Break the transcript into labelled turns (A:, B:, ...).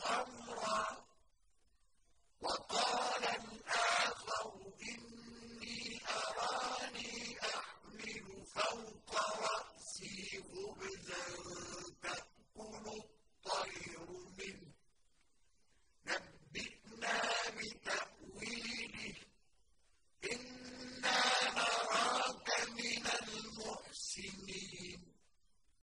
A: خمرا